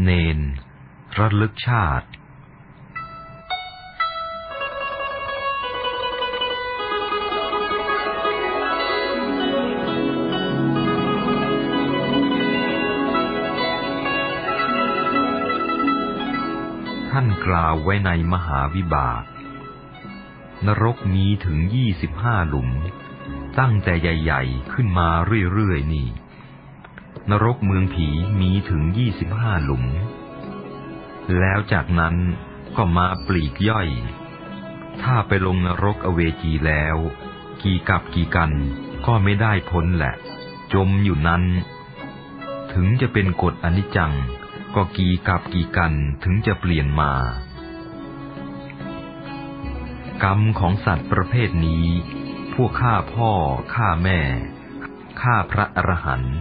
เนนระลึกชาติ ท่านกล่าวไว้ในมหาวิบาก นรกมีถึงยี่สิบห้าหลุม ตั้งแต่ใหญ่ ๆ ขึ้นมาเรื่อย ๆ นี่ นรกเมืองผีมีถึงยี่สิบห้าหลุม แล้วจากนั้นก็มาปลีกย่อย ถ้าไปลงนรกอเวจีแล้ว กี่กับกี่กันก็ไม่ได้พ้นแหละ จมอยู่นั้น ถึงจะเป็นกฎอนิจจัง ก็กี่กับกี่กันถึงจะเปลี่ยนมา กรรมของสัตว์ประเภทนี้ พวกฆ่าพ่อฆ่าแม่ฆ่าพระอรหันต์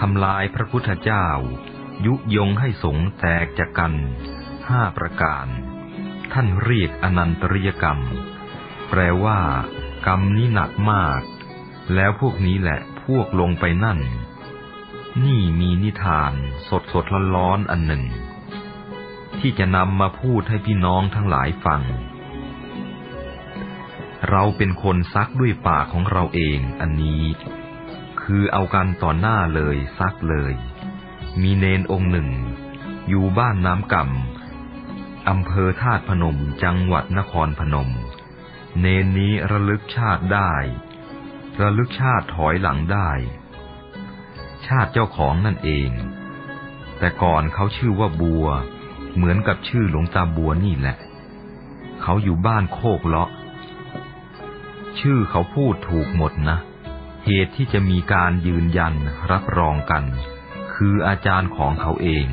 ทำลายพระพุทธเจ้า ยุยงให้สงแตกจากกันห้าประการ ท่านเรียกอนันตริยกรรม แปลว่า กรรมนี้หนักมาก แล้วพวกนี้แหละพวกลงไปนั่น นี่มีนิทานสดสดร้อนร้อนอันหนึ่ง ที่จะนำมาพูดให้พี่น้องทั้งหลายฟัง เราเป็นคนซักด้วยปากของเราเองอันนี้ คือเอากันต่อหน้าเลยซักเลย มีเนนองค์หนึ่ง อยู่บ้านน้ำก่ำอำเภอธาตุพนมจังหวัดนครพนม เนนนี้ระลึกชาติได้ ระลึกชาติถอยหลังได้ ชาติเจ้าของนั่นเอง แต่ก่อนเขาชื่อว่าบัว เหมือนกับชื่อหลวงตาบัวนี่แหละ เขาอยู่บ้านโคกเลาะ ชื่อเขาพูดถูกหมดนะ เหตุที่จะมีการยืนยันรับรองกัน คืออาจารย์ของเขาเอง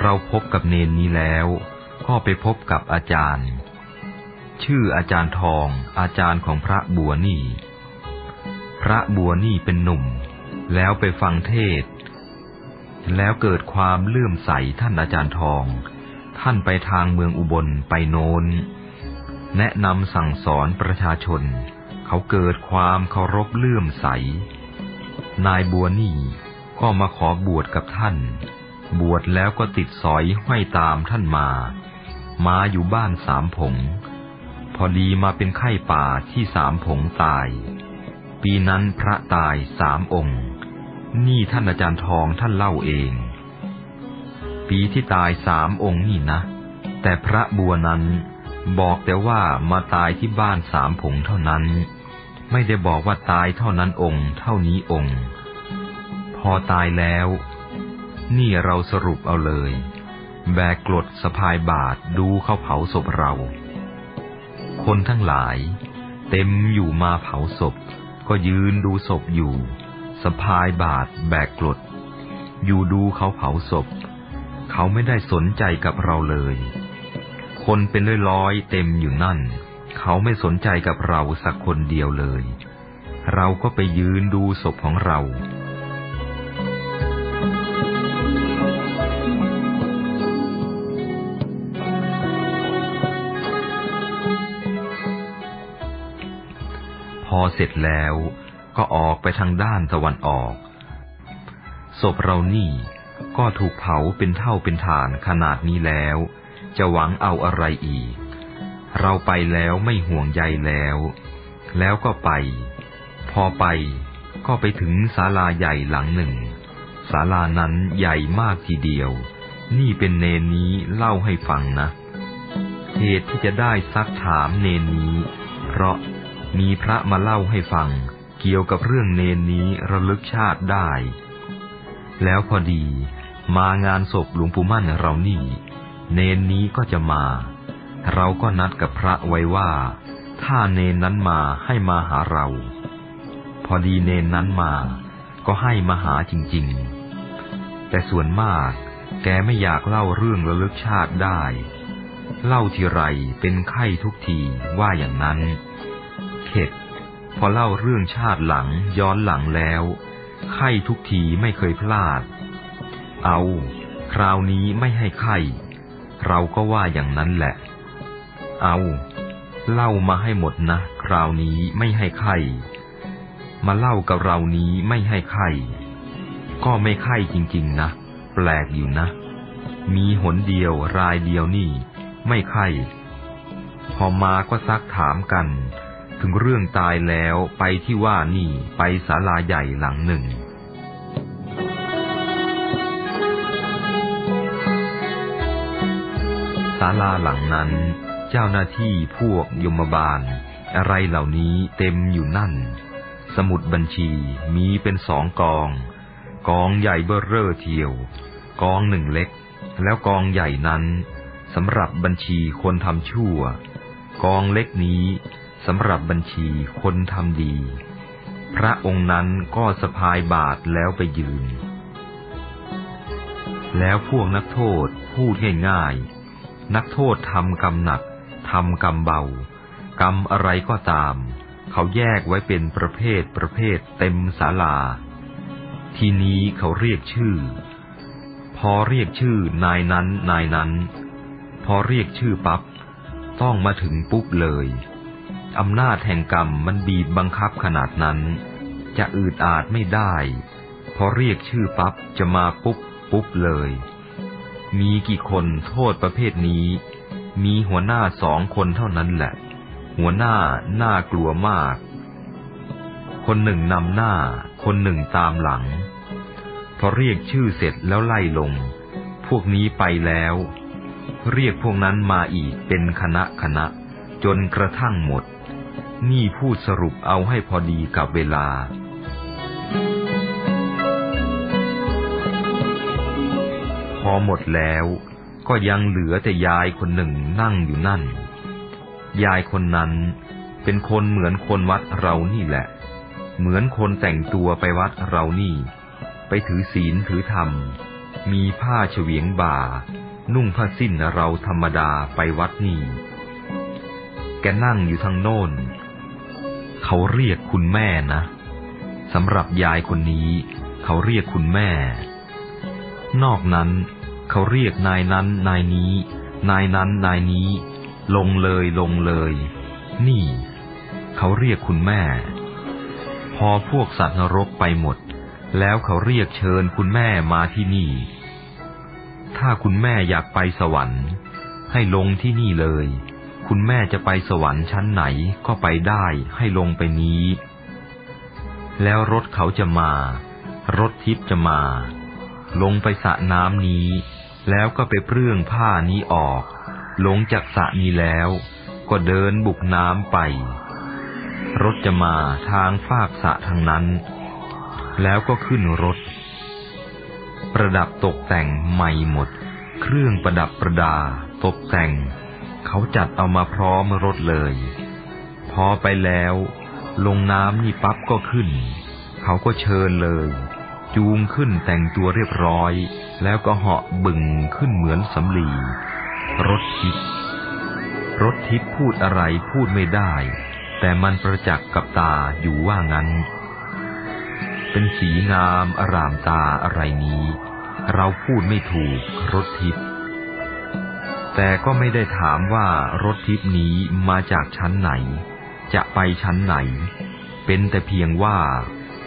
เราพบกับเนนนี้แล้ว ก็ไปพบกับอาจารย์ ชื่ออาจารย์ทอง อาจารย์ของพระบัวนี่ พระบัวนี่เป็นหนุ่ม แล้วไปฟังเทศ แล้วเกิดความเลื่อมใสท่านอาจารย์ทอง ท่านไปทางเมืองอุบลไปโน้น แนะนำสั่งสอนประชาชน เขาเกิดความเคารพเลื่อมใส นายบัวนี่ก็มาขอบวชกับท่าน บวชแล้วก็ติดสอยห้อยตามท่านมา มาอยู่บ้านสามผง พอดีมาเป็นไข้ป่าที่สามผงตาย ปีนั้นพระตายสามองค์ นี่ท่านอาจารย์ทองท่านเล่าเอง ปีที่ตายสามองค์นี่นะ แต่พระบัวนั้นบอกแต่ว่ามาตายที่บ้านสามผงเท่านั้น ไม่ได้บอกว่าตายเท่านั้นองค์ เท่านี้องค์ พอตายแล้ว นี่เราสรุปเอาเลย แบกกรดสะพายบาทดูเขาเผาศพเรา คนทั้งหลาย เต็มอยู่มาเผาศพ ก็ยืนดูศพอยู่สะพายบาทแบกกรดอยู่ดูเขาเผาศพ เขาไม่ได้สนใจกับเราเลย คนเป็นร้อยๆเต็มอยู่นั่น เขาไม่สนใจกับเราสักคนเดียวเลย เราก็ไปยืนดูศพของเรา พอเสร็จแล้วก็ออกไปทางด้านตะวันออก ศพเรานี่ก็ถูกเผาเป็นเท่าเป็นฐานขนาดนี้แล้ว จะหวังเอาอะไรอีก เราไปแล้วไม่ห่วงใยแล้ว แล้วก็ไป พอไปก็ไปถึงศาลาใหญ่หลังหนึ่ง ศาลานั้นใหญ่มากทีเดียว นี่เป็นเนนนี้เล่าให้ฟังนะ เหตุที่จะได้ซักถามเนนนี้ เพราะมีพระมาเล่าให้ฟัง เกี่ยวกับเรื่องเนนนี้ระลึกชาติได้ แล้วพอดี มางานศพหลวงปู่มั่นเรานี่ เนนนี้ก็จะมา เราก็นัดกับพระไว้ว่า ถ้าเนนนั้นมาให้มาหาเรา พอดีเนนนั้นมา ก็ให้มาหาจริง ๆ แต่ส่วนมากแกไม่อยากเล่าเรื่องระลึกชาติได้ เล่าทีไรเป็นไข้ทุกทีว่าอย่างนั้น เข็ด พอเล่าเรื่องชาติหลังย้อนหลังแล้วไข้ทุกทีไม่เคยพลาด เอา คราวนี้ไม่ให้ไข้ เราก็ว่าอย่างนั้นแหละ เอาเล่ามาให้หมดนะ คราวนี้ไม่ให้ไข้มาเล่ากับเรานี้ไม่ให้ไข้ก็ไม่ไข่จริงๆนะ แปลกอยู่นะ มีหนเดียวรายเดียวนี่ ไม่ไข่พอมาก็ซักถามกัน ถึงเรื่องตายแล้วไปที่ว่านี่ไปศาลาใหญ่หลังหนึ่งศาลาหลังนั้น เจ้าหน้าที่พวกยมบาล อะไรเหล่านี้เต็มอยู่นั่น สมุดบัญชีมีเป็นสองกอง กองใหญ่เบ้อเร่อเทียว กองหนึ่งเล็ก แล้วกองใหญ่นั้นสำหรับบัญชีคนทำชั่ว กองเล็กนี้สำหรับบัญชีคนทำดี พระองค์นั้นก็สะพายบาทแล้วไปยืน แล้วพวกนักโทษพูดง่ายๆนักโทษทำกรรมหนัก ทำกรรมเบา กรรมอะไรก็ตาม เขาแยกไว้เป็นประเภทประเภทเต็มศาลา ทีนี้เขาเรียกชื่อ พอเรียกชื่อนายนั้นนายนั้น พอเรียกชื่อปับ๊บต้องมาถึงปุ๊บเลยอำนาจแห่งกรรมมันบีบบังคับขนาดนั้น จะอืดอาดไม่ได้ พอเรียกชื่อปับ๊บจะมาปุ๊บปุ๊บเลย มีกี่คนโทษประเภทนี้ มีหัวหน้าสองคนเท่านั้นแหละ หัวหน้าน่ากลัวมาก คนหนึ่งนำหน้า คนหนึ่งตามหลัง พอเรียกชื่อเสร็จแล้วไล่ลง พวกนี้ไปแล้ว เรียกพวกนั้นมาอีกเป็นคณะคณะ จนกระทั่งหมด นี่พูดสรุปเอาให้พอดีกับเวลาพอหมดแล้ว ก็ยังเหลือแต่ยายคนหนึ่งนั่งอยู่นั่น ยายคนนั้นเป็นคนเหมือนคนวัดเรานี่แหละ เหมือนคนแต่งตัวไปวัดเรานี่ ไปถือศีลถือธรรม มีผ้าเฉวียงบ่า นุ่งผ้าสิ้นเราธรรมดาไปวัดนี่ แกนั่งอยู่ทางโน้น เขาเรียกคุณแม่นะสำหรับยายคนนี้ เขาเรียกคุณแม่ นอกนั้น เขาเรียกนายนั้นนายนี้ นายนั้นนายนี้ ลงเลยลงเลย นี่ เขาเรียกคุณแม่ พอพวกสัตว์นรกไปหมด แล้วเขาเรียกเชิญคุณแม่มาที่นี่ ถ้าคุณแม่อยากไปสวรรค์ ให้ลงที่นี่เลย คุณแม่จะไปสวรรค์ชั้นไหนก็ไปได้ให้ลงไปนี้ แล้วรถเขาจะมา รถทิพย์จะมาลงไปสระน้ำนี้ แล้วก็ไปเปลื้องผ้านี้ออก หลงจากสระนี้แล้ว ก็เดินบุกน้ำไป รถจะมาทางฟากสะทางนั้น แล้วก็ขึ้นรถ ประดับตกแต่งใหม่หมด เครื่องประดับประดา ตกแต่ง เขาจัดเอามาพร้อมรถเลย พอไปแล้ว ลงน้ำนี่ปั๊บก็ขึ้น เขาก็เชิญเลย จูงขึ้นแต่งตัวเรียบร้อย แล้วก็เหาะบึงขึ้นเหมือนสำลีรถทิพย์รถทิพย์พูดอะไรพูดไม่ได้ แต่มันประจักษ์กับตาอยู่ว่างั้น เป็นสีงามอารามตาอะไรนี้ เราพูดไม่ถูกรถทิพย์แต่ก็ไม่ได้ถามว่ารถทิพย์นี้มาจากชั้นไหน จะไปชั้นไหน เป็นแต่เพียงว่า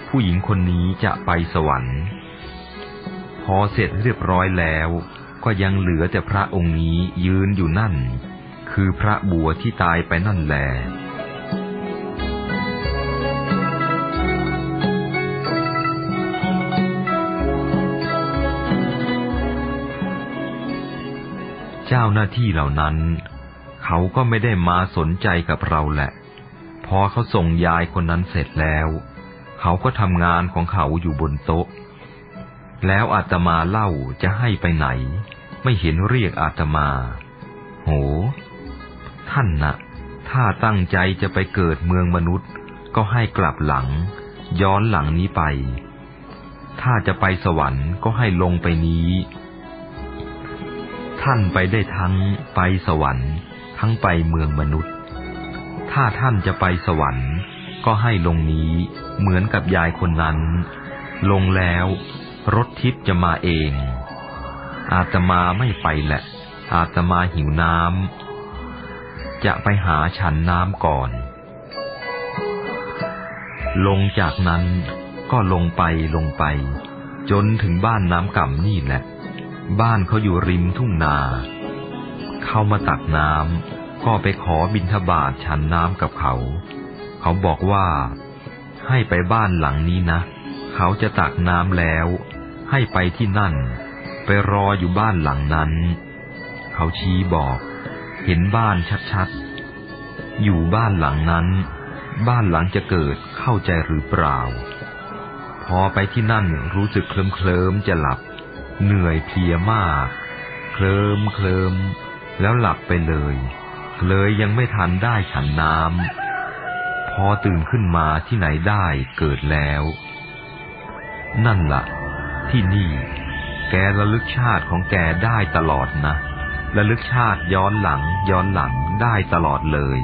ผู้หญิงคนนี้จะไปสวรรค์ อเสร็จเรียบร้อยแล้ว ก็ยังเหลือแต่พระองค์นี้ยืนอยู่นั่น คือพระบัวที่ตายไปนั่นแหละเจ้าหน้าที่เหล่านั้น เขาก็ไม่ได้มาสนใจกับเราแหละ พอเขาส่งยายคนนั้นเสร็จแล้ว เขาก็ทำงานของเขาอยู่บนโต๊ะ แล้วอาตมาเล่าจะให้ไปไหน ไม่เห็นเรียกอาตมา โห ท่านนะถ้าตั้งใจจะไปเกิดเมืองมนุษย์ ก็ให้กลับหลัง ย้อนหลังนี้ไป ถ้าจะไปสวรรค์ก็ให้ลงไปนี้ ท่านไปได้ทั้งไปสวรรค์ ทั้งไปเมืองมนุษย์ ถ้าท่านจะไปสวรรค์ ก็ให้ลงนี้ เหมือนกับยายคนนั้น ลงแล้ว รถทิพย์จะมาเอง อาตมาไม่ไปแหละ อาตมาหิวน้ำ จะไปหาฉันน้ำก่อน ลงจากนั้นก็ลงไปลงไป จนถึงบ้านน้ำก่ำนี่แหละ บ้านเขาอยู่ริมทุ่งนา เข้ามาตักน้ำก็ไปขอบินทบาทฉันน้ำกับเขา เขาบอกว่าให้ไปบ้านหลังนี้นะ เขาจะตักน้ำแล้ว ให้ไปที่นั่น ไปรออยู่บ้านหลังนั้น เขาชี้บอก เห็นบ้านชัดๆ อยู่บ้านหลังนั้น บ้านหลังจะเกิดเข้าใจหรือเปล่า พอไปที่นั่นรู้สึกเคลิ้มเคลิมจะหลับ เหนื่อยเพลียมาก เคลิมเคลิมแล้วหลับไปเลย เลยยังไม่ทันได้ฉันน้ำ พอตื่นขึ้นมาที่ไหนได้เกิดแล้ว นั่นละ่ะ ที่นี่ แกระลึกชาติของแกได้ตลอดนะ ระลึกชาติย้อนหลังย้อนหลังได้ตลอดเลย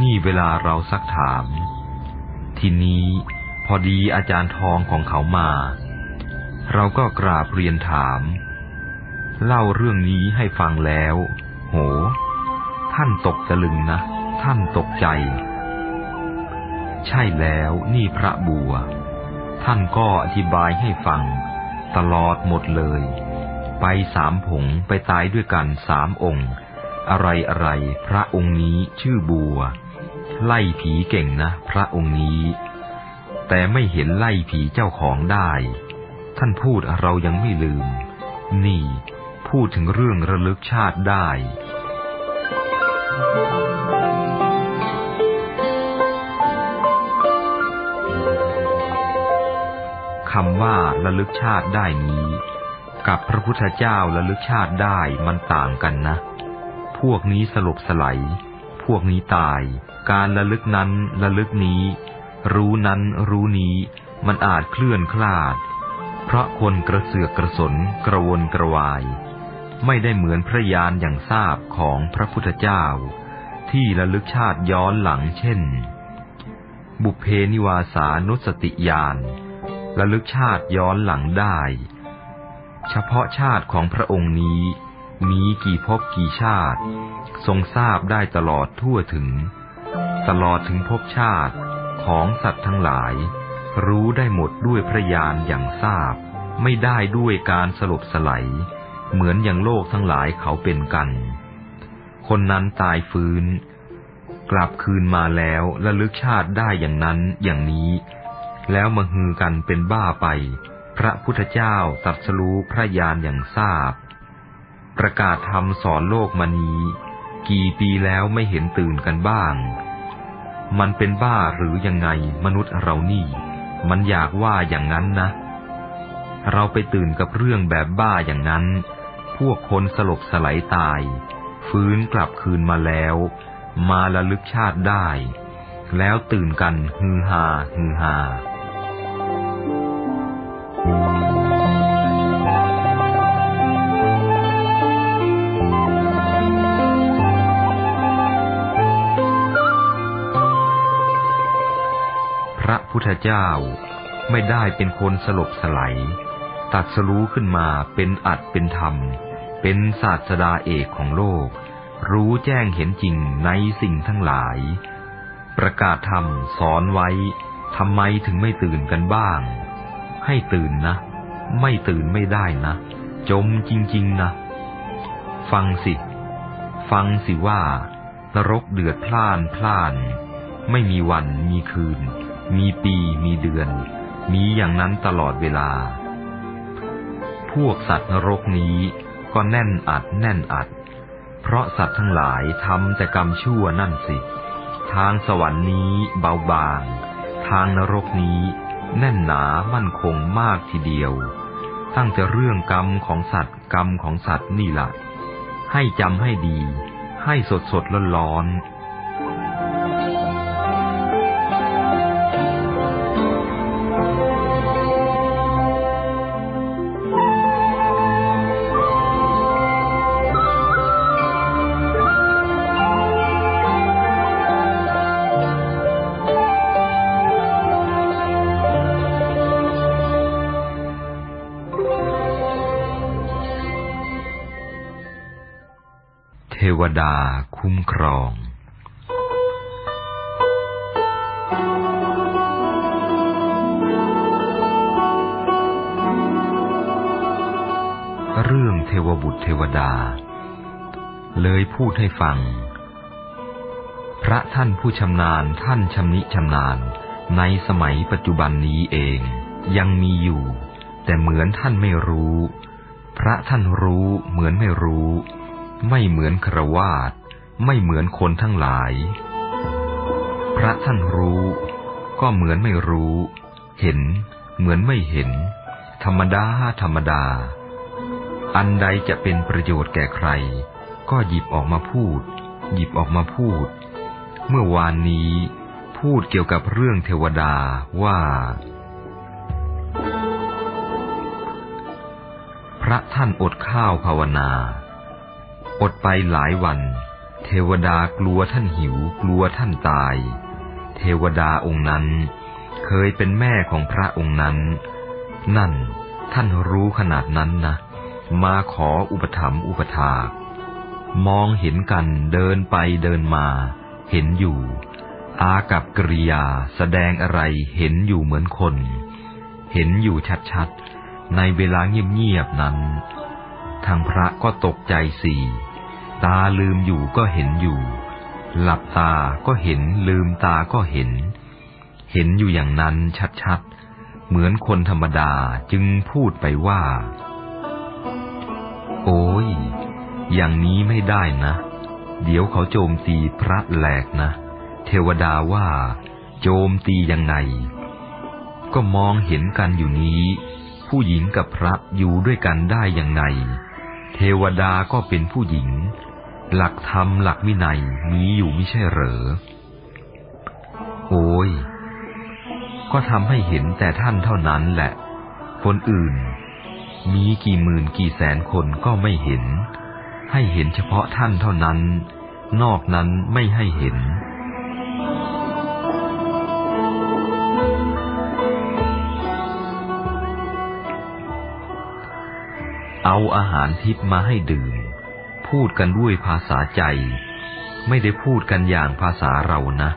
นี่เวลาเราซักถาม ทีนี้พอดีอาจารย์ทองของเขามา เราก็กราบเรียนถาม เล่าเรื่องนี้ให้ฟังแล้ว โห ท่านตกตะลึงนะ ท่านตกใจ ใช่แล้วนี่พระบัว ท่านก็อธิบายให้ฟัง ตลอดหมดเลย ไปสามผงไปตายด้วยกันสามองค์ อะไรอะไรพระองค์นี้ชื่อบัว ไล่ผีเก่งนะ พระองค์นี้ แต่ไม่เห็นไล่ผีเจ้าของได้ ท่านพูดเรายังไม่ลืม นี่ พูดถึงเรื่องระลึกชาติได้ คำว่าระลึกชาติได้นี้ กับพระพุทธเจ้าระลึกชาติได้มันต่างกันนะ พวกนี้สลบสไลด์พวกนี้ตาย การระลึกนั้นระลึกนี้ รู้นั้นรู้นี้มันอาจเคลื่อนคลาด เพราะคนกระเสือกกระสนกระวนกระวาย ไม่ได้เหมือนพระยานอย่างทราบของพระพุทธเจ้า ที่ระลึกชาติย้อนหลังเช่น บุพเพนิวาสานุสติญาณ ระลึกชาติย้อนหลังได้ เฉพาะชาติของพระองค์นี้ มีกี่ภพกี่ชาติ ทรงทราบได้ตลอดทั่วถึง ตลอดถึงภพชาติของสัตว์ทั้งหลาย รู้ได้หมดด้วยพระญาณอย่างทราบ ไม่ได้ด้วยการสลบสไลด์เหมือนอย่างโลกทั้งหลายเขาเป็นกัน คนนั้นตายฟื้น กลับคืนมาแล้วระลึกชาติได้อย่างนั้นอย่างนี้ แล้วมาฮือกันเป็นบ้าไป พระพุทธเจ้าตรัสรู้พระญาณอย่างทราบ ประกาศธรรมสอนโลกมานี้ กี่ปีแล้วไม่เห็นตื่นกันบ้าง มันเป็นบ้าหรือยังไงมนุษย์เรานี่ มันอยากว่าอย่างนั้นนะ เราไปตื่นกับเรื่องแบบบ้าอย่างนั้น พวกคนสลบสลายตาย ฟื้นกลับคืนมาแล้ว มาระลึกชาติได้แล้วตื่นกันฮือฮาฮือฮา ธเจ้าไม่ได้เป็นคนสลบสลายตัดสรู้ขึ้นมาเป็นอัดเป็นธรรม เป็นศาสดาเอกของโลก รู้แจ้งเห็นจริงในสิ่งทั้งหลาย ประกาศธรรมสอนไว้ทำไมถึงไม่ตื่นกันบ้าง ให้ตื่นนะ ไม่ตื่นไม่ได้นะ จมจริง ๆนะ ฟังสิ ฟังสิว่า นรกเดือดพล่านพล่าน ไม่มีวันมีคืน มีปีมีเดือน มีอย่างนั้นตลอดเวลา พวกสัตว์นรกนี้ก็แน่นอัดแน่นอัด เพราะสัตว์ทั้งหลายทำแต่กรรมชั่วนั่นสิ ทางสวรรค์นี้เบาบาง ทางนรกนี้แน่นหนามั่นคงมากทีเดียว ตั้งแต่เรื่องกรรมของสัตว์กรรมของสัตว์นี่ละ่ะให้จำให้ดี ให้สดสดร้อนร้อน วดาคุ้มครองเรื่องเทวบุตรเทวดา เลยพูดให้ฟัง พระท่านผู้ชำนาญท่านชำนิชำนาญในสมัยปัจจุบันนี้เอง ยังมีอยู่ แต่เหมือนท่านไม่รู้ พระท่านรู้เหมือนไม่รู้ ไม่เหมือนครวาดไม่เหมือนคนทั้งหลาย พระท่านรู้ ก็เหมือนไม่รู้ เห็น เหมือนไม่เห็น ธรรมดาธรรมดา อันใดจะเป็นประโยชน์แก่ใคร ก็หยิบออกมาพูด หยิบออกมาพูด เมื่อวานนี้พูดเกี่ยวกับเรื่องเทวดาว่า พระท่านอดข้าวภาวนา อดไปหลายวัน เทวดากลัวท่านหิวกลัวท่านตาย เทวดาองค์นั้น เคยเป็นแม่ของพระองค์นั้น นั่นท่านรู้ขนาดนั้นนะ มาขออุปถัมภ์อุปถากมองเห็นกันเดินไปเดินมา เห็นอยู่ อากับกริยาแสดงอะไรเห็นอยู่เหมือนคน เห็นอยู่ชัดๆ ในเวลาเงียบๆนั้น ทางพระก็ตกใจสี่ ตาลืมอยู่ก็เห็นอยู่ หลับตาก็เห็น ลืมตาก็เห็น เห็นอยู่อย่างนั้นชัดๆ เหมือนคนธรรมดาจึงพูดไปว่า โอ้ย อย่างนี้ไม่ได้นะ เดี๋ยวเขาโจมตีพระแหลกนะ เทวดาว่า โจมตียังไง ก็มองเห็นกันอยู่นี้ ผู้หญิงกับพระอยู่ด้วยกันได้ยังไงเทวดาก็เป็นผู้หญิง หลักธรรมหลักวินัยมีอยู่ไม่ใช่เหรอ โอ้ย ก็ทำให้เห็นแต่ท่านเท่านั้นแหละ คนอื่น มีกี่หมื่นกี่แสนคนก็ไม่เห็น ให้เห็นเฉพาะท่านเท่านั้น นอกนั้นไม่ให้เห็นเอาอาหารทิพย์มาให้ดื่ม พูดกันด้วยภาษาใจ ไม่ได้พูดกันอย่างภาษาเรานะ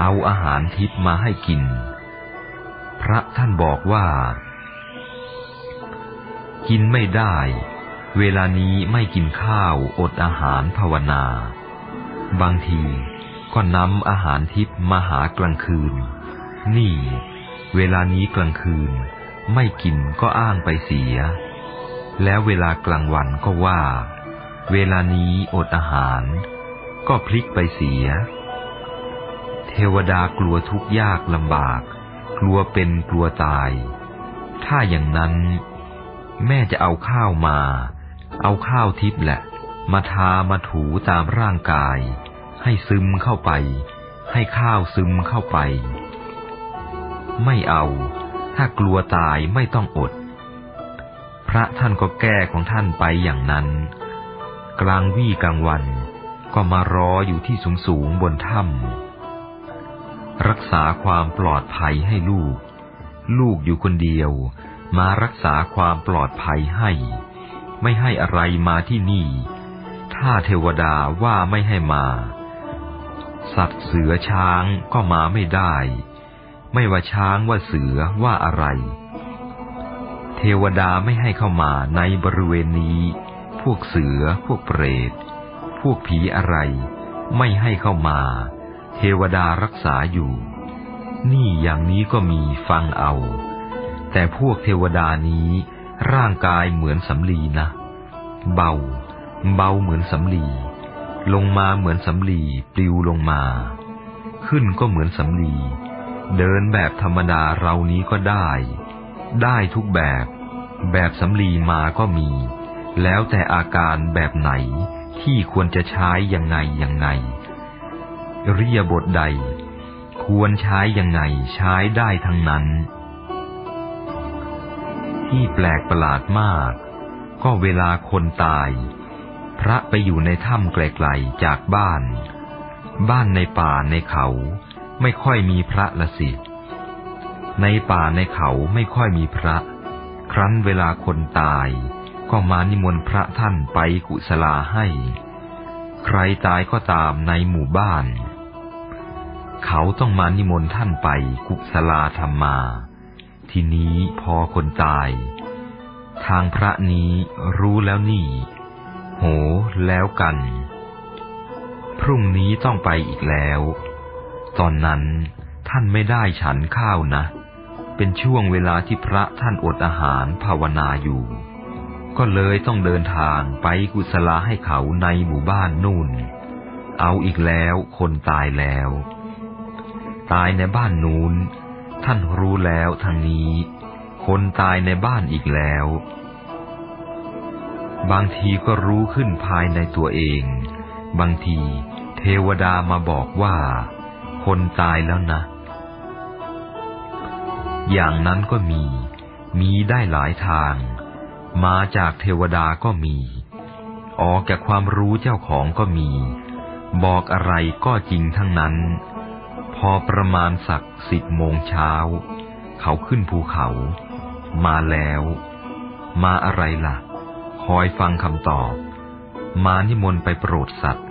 เอาอาหารทิพมาให้กิน พระท่านบอกว่า กินไม่ได้ เวลานี้ไม่กินข้าวอดอาหารภาวนา บางทีก็นำอาหารทิพมาหากลางคืน นี่ เวลานี้กลางคืน ไม่กินก็อ้างไปเสีย แล้วเวลากลางวันก็ว่า เวลานี้อดอาหาร ก็พลิกไปเสีย เทวดากลัวทุกข์ยากลำบาก กลัวเป็นกลัวตาย ถ้าอย่างนั้น แม่จะเอาข้าวมา เอาข้าวทิพย์แหละ มาทามาถูตามร่างกาย ให้ซึมเข้าไป ให้ข้าวซึมเข้าไป ไม่เอา ถ้ากลัวตายไม่ต้องอด พระท่านก็แก้ของท่านไปอย่างนั้น กลางวี่กลางวัน ก็มารออยู่ที่สูงสูงบนถ้ำรักษาความปลอดภัยให้ลูก ลูกอยู่คนเดียว มารักษาความปลอดภัยให้ ไม่ให้อะไรมาที่นี่ ถ้าเทวดาว่าไม่ให้มา สัตว์เสือช้างก็มาไม่ได้ ไม่ว่าช้างว่าเสือว่าอะไร เทวดาไม่ให้เข้ามาในบริเวณนี้ วกเสือ พวกเปรต พวกผีอะไร ไม่ให้เข้ามา เทวดารักษาอยู่ นี่อย่างนี้ก็มีฟังเอา แต่พวกเทวดานี้ร่างกายเหมือนสำลีนะ เบา เบาเหมือนสำลี ลงมาเหมือนสำลีปลิวลงมา ขึ้นก็เหมือนสำลี เดินแบบธรรมดาเรานี้ก็ได้ ได้ทุกแบบ แบบสำลีมาก็มี แล้วแต่อาการแบบไหนที่ควรจะใช้ยังไงยังไง เรียบทใด ควรใช้ยังไงใช้ได้ทั้งนั้น ที่แปลกประหลาดมาก ก็เวลาคนตาย พระไปอยู่ในถ้ำไกลๆจากบ้าน บ้านในป่าในเขาไม่ค่อยมีพระละสิ ในป่าในเขาไม่ค่อยมีพระ ครั้นเวลาคนตาย ก็มานิมนต์พระท่านไปกุศลาให้ ใครตายก็ตามในหมู่บ้าน เขาต้องมานิมนต์ท่านไปกุศลาธรรมา ทีนี้พอคนตาย ทางพระนี้รู้แล้วนี่ โหแล้วกัน พรุ่งนี้ต้องไปอีกแล้ว ตอนนั้นท่านไม่ได้ฉันข้าวนะ เป็นช่วงเวลาที่พระท่านอดอาหารภาวนาอยู่ ก็เลยต้องเดินทางไปกุศลาให้เขาในหมู่บ้านนู่น เอาอีกแล้วคนตายแล้ว ตายในบ้านนู้น ท่านรู้แล้วทางนี้ คนตายในบ้านอีกแล้ว บางทีก็รู้ขึ้นภายในตัวเอง บางทีเทวดามาบอกว่า คนตายแล้วนะ อย่างนั้นก็มี มีได้หลายทาง มาจากเทวดาก็มี ออกจากความรู้เจ้าของก็มี บอกอะไรก็จริงทั้งนั้น พอประมาณสักสิบโมงเช้า เขาขึ้นภูเขา มาแล้ว มาอะไรล่ะ คอยฟังคำตอบ มานิมนต์ไปโปรดสัตว์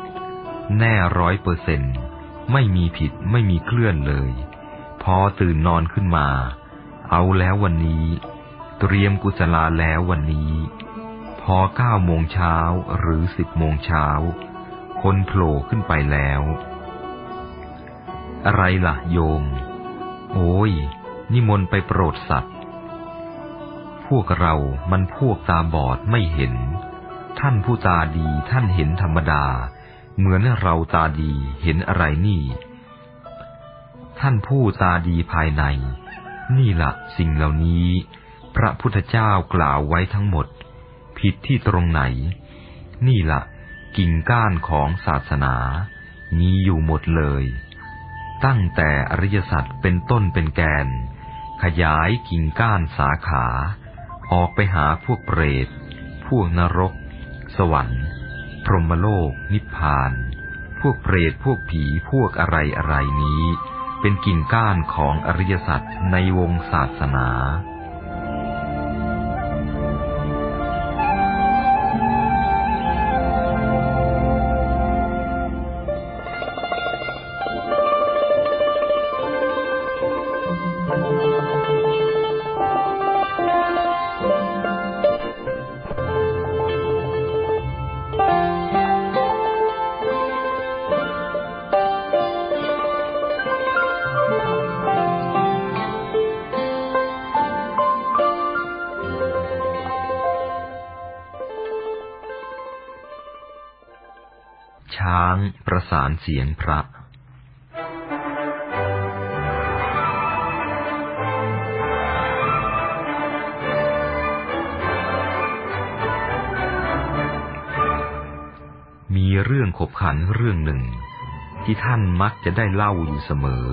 แน่ร้อยเปอร์เซนไม่มีผิดไม่มีเคลื่อนเลย พอตื่นนอนขึ้นมา เอาแล้ววันนี้ เตรียมกุศลาแล้ววันนี้ พอเก้าโมงเช้าหรือสิบโมงเช้า คนโผล่ขึ้นไปแล้ว อะไรล่ะโยม โอ้ย นิมนต์ไปโปรดสัตว์ พวกเรามันพวกตาบอดไม่เห็น ท่านผู้ตาดีท่านเห็นธรรมดา เหมือนเราตาดีเห็นอะไรนี่ ท่านผู้ตาดีภายใน นี่ละสิ่งเหล่านี้ พระพุทธเจ้ากล่าวไว้ทั้งหมด ผิดที่ตรงไหน นี่ละกิ่งก้านของศาสนา มีอยู่หมดเลย ตั้งแต่อริยสัจเป็นต้นเป็นแกน ขยายกิ่งก้านสาขา ออกไปหาพวกเปรต พวกนรก สวรรค์ พรหมโลก นิพพาน พวกเปรต พวกผี พวกอะไรอะไรนี้ เป็นกิ่งก้านของอริยสัจในวงศาสนา ช้างประสานเสียงพระมีเรื่องขบขันเรื่องหนึ่ง ที่ท่านมักจะได้เล่าอยู่เสมอ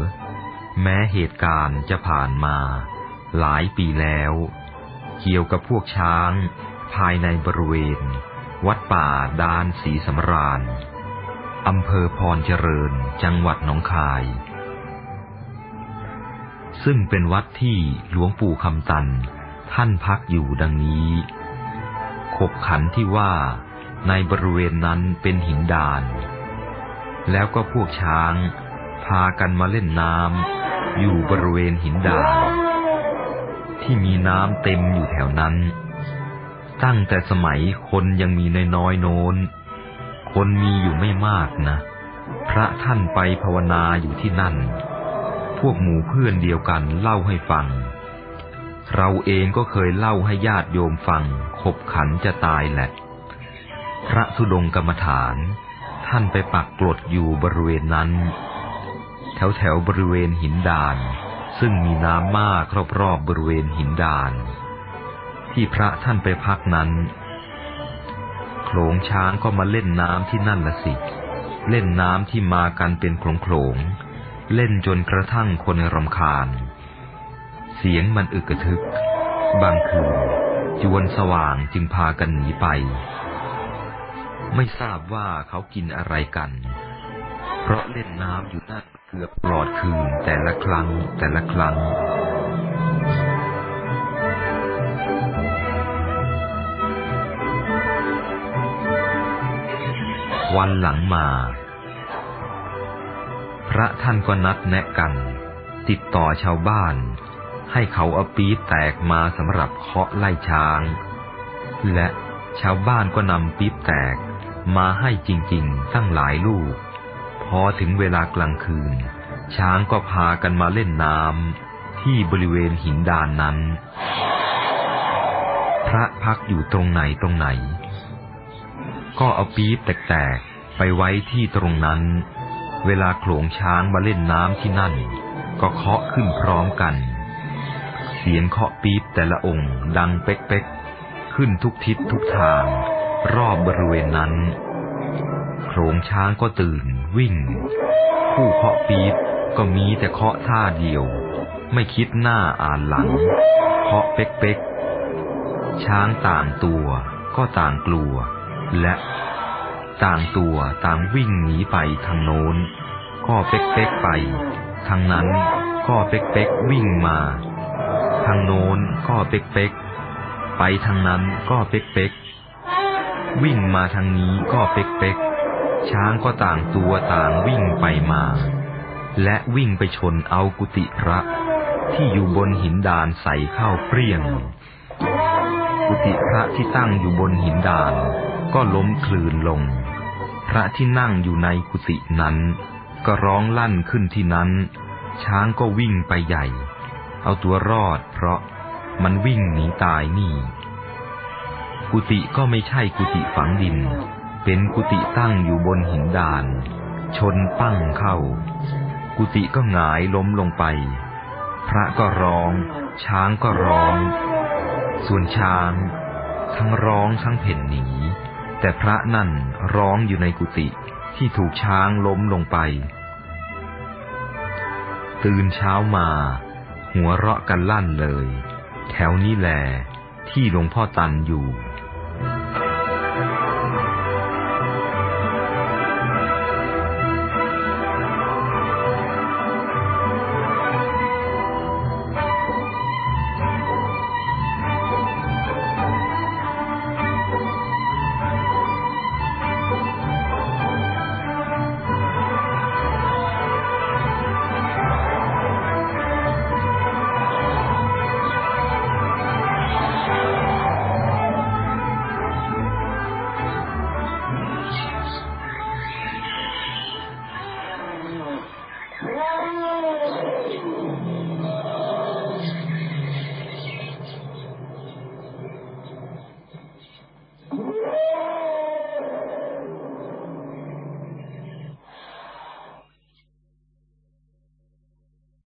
แม้เหตุการณ์จะผ่านมา หลายปีแล้ว เกี่ยวกับพวกช้าง ภายในบริเวณ วัดป่าดานสีสำราญ อำเภอพรเจริญ จังหวัดหนองคาย ซึ่งเป็นวัดที่หลวงปู่คำตัน ท่านพักอยู่ดังนี้ ขบขันที่ว่าในบริเวณนั้นเป็นหินดาน แล้วก็พวกช้าง พากันมาเล่นน้ำอยู่บริเวณหินดาน ที่มีน้ำเต็มอยู่แถวนั้น ตั้งแต่สมัยคนยังมีน้อยๆโน้น คนมีอยู่ไม่มากนะ พระท่านไปภาวนาอยู่ที่นั่น พวกหมู่เพื่อนเดียวกันเล่าให้ฟัง เราเองก็เคยเล่าให้ญาติโยมฟัง ขบขันจะตายแหละ พระธุดงกรรมฐาน ท่านไปปักกลดอยู่บริเวณนั้น แถวแถวบริเวณหินดาน ซึ่งมีน้ำมากรอบๆบริเวณหินดาน ที่พระท่านไปพักนั้น โขลงช้างก็มาเล่นน้ำที่นั่นละสิ เล่นน้ำที่มากันเป็นโขลงโขลง เล่นจนกระทั่งคนรำคาญ เสียงมันอึกระทึก บางคืนจวนสว่างจึงพากันหนีไป ไม่ทราบว่าเขากินอะไรกัน เพราะเล่นน้ำอยู่นั่นเกือบตลอดคืนแต่ละครั้งแต่ละครั้ง วันหลังมา พระท่านก็นัดแนะกัน ติดต่อชาวบ้าน ให้เขาเอาปี๊บแตกมาสำหรับเคาะไล่ช้าง และชาวบ้านก็นำปี๊บแตกมาให้จริงๆ ตั้งหลายลูก พอถึงเวลากลางคืน ช้างก็พากันมาเล่นน้ำที่บริเวณหินดานนั้น พระพักอยู่ตรงไหนตรงไหน ก็เอาปี๊บแตกๆไปไว้ที่ตรงนั้น เวลาโขลงช้างมาเล่นน้ำที่นั่น ก็เคาะขึ้นพร้อมกัน เสียงเคาะปี๊บแต่ละองค์ดังเป๊กๆ ขึ้นทุกทิศทุกทาง รอบบริเวณนั้น โขลงช้างก็ตื่นวิ่ง ผู้เคาะปี๊บก็มีแต่เคาะท่าเดียว ไม่คิดหน้าอ่านหลัง เคาะเป๊กๆ ช้างต่างตัวก็ต่างกลัว และต่างตัวต่างวิ่งหนีไปทางโน้น ก็เป๊กๆไป ทางนั้นก็เป๊กๆวิ่งมา ทางโน้นก็เป๊กๆไปทางนั้นก็เป๊กๆวิ่งมาทางนี้ก็เป๊กๆช้างก็ต่างตัวต่างวิ่งไปมา และวิ่งไปชนเอากุฏิพระ ที่อยู่บนหินดานใส่เข้าเปรี้ยง กุฏิพระที่ตั้งอยู่บนหินดาน ก็ล้มคลืนลง พระที่นั่งอยู่ในกุฏินั้น ก็ร้องลั่นขึ้นที่นั้น ช้างก็วิ่งไปใหญ่ เอาตัวรอดเพราะมันวิ่งหนีตายนี่ กุฏิก็ไม่ใช่กุฏิฝังดิน เป็นกุฏิตั้งอยู่บนหินดาน ชนปั้งเข้า กุฏิก็หงายล้มลงไป พระก็ร้อง ช้างก็ร้อง ส่วนช้าง ทั้งร้องทั้งเพ่นหนี แต่พระนั่นร้องอยู่ในกุฏิที่ถูกช้างล้มลงไป ตื่นเช้ามา หัวเราะกันลั่นเลย แถวนี้แหลที่หลวงพ่อตันอยู่